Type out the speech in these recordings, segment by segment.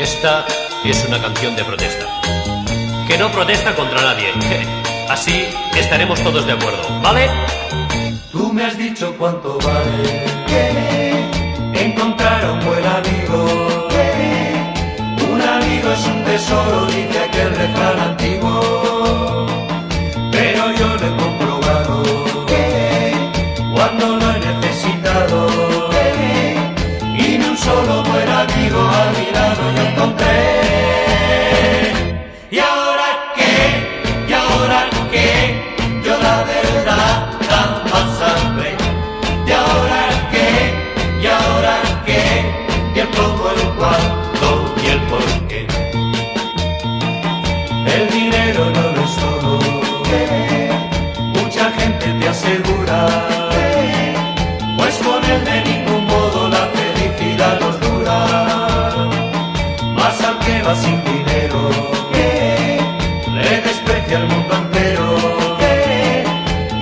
Esta es una canción de protesta. Que no protesta contra nadie. Así estaremos todos de acuerdo, ¿vale? Tú me has dicho cuánto vale encontrar a un buen amigo. Un amigo es un tesoro, dice aquel refrán antiguo. não. Le desprecia el mundo entero.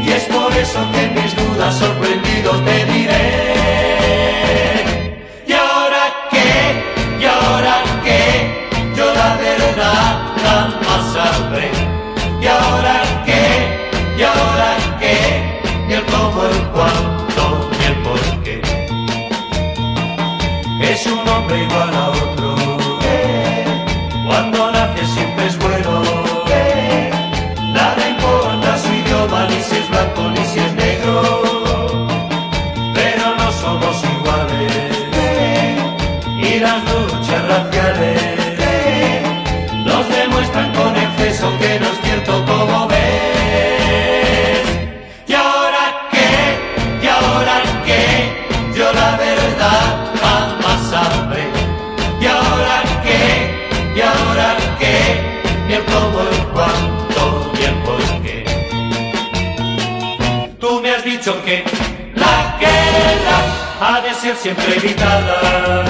Y es por eso que mis dudas sorprendidos te diré. ¿Y ahora qué? ¿Y ahora qué? Yo la verdad jamás sabré. ¿Y ahora ser siempre evitada.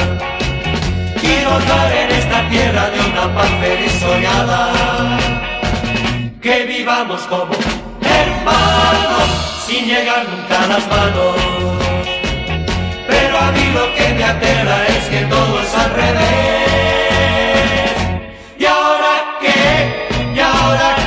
Quiero honrar en esta tierra de una paz feliz. Que vivamos como hermanos, sin llegar nunca a las manos. Pero a mí lo que me aterra es que todo es al revés. ¿Y ahora qué? ¿Y ahora qué?